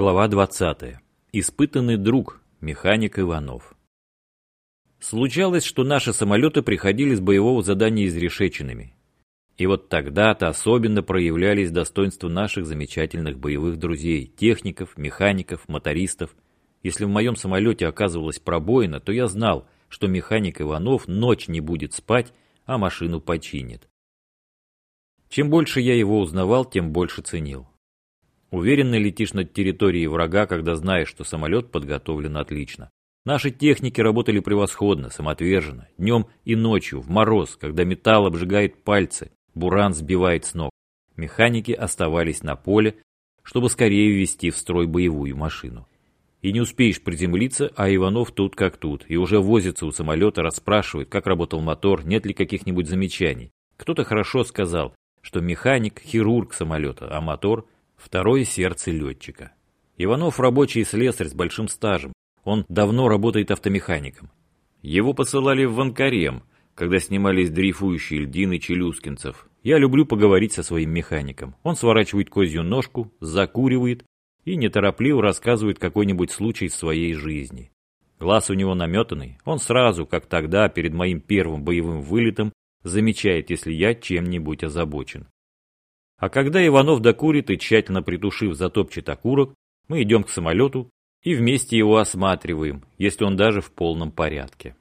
Глава 20. Испытанный друг. Механик Иванов. Случалось, что наши самолеты приходили с боевого задания изрешеченными. И вот тогда-то особенно проявлялись достоинства наших замечательных боевых друзей, техников, механиков, мотористов. Если в моем самолете оказывалась пробоина, то я знал, что механик Иванов ночь не будет спать, а машину починит. Чем больше я его узнавал, тем больше ценил. Уверенно летишь над территорией врага, когда знаешь, что самолет подготовлен отлично. Наши техники работали превосходно, самоотверженно, днем и ночью, в мороз, когда металл обжигает пальцы, буран сбивает с ног. Механики оставались на поле, чтобы скорее ввести в строй боевую машину. И не успеешь приземлиться, а Иванов тут как тут, и уже возится у самолета, расспрашивает, как работал мотор, нет ли каких-нибудь замечаний. Кто-то хорошо сказал, что механик – хирург самолета, а мотор – Второе сердце летчика. Иванов рабочий слесарь с большим стажем. Он давно работает автомехаником. Его посылали в Ванкарем, когда снимались дрейфующие льдины челюскинцев. Я люблю поговорить со своим механиком. Он сворачивает козью ножку, закуривает и неторопливо рассказывает какой-нибудь случай из своей жизни. Глаз у него наметанный, он сразу, как тогда, перед моим первым боевым вылетом, замечает, если я чем-нибудь озабочен. А когда Иванов докурит и тщательно притушив затопчет окурок, мы идем к самолету и вместе его осматриваем, если он даже в полном порядке.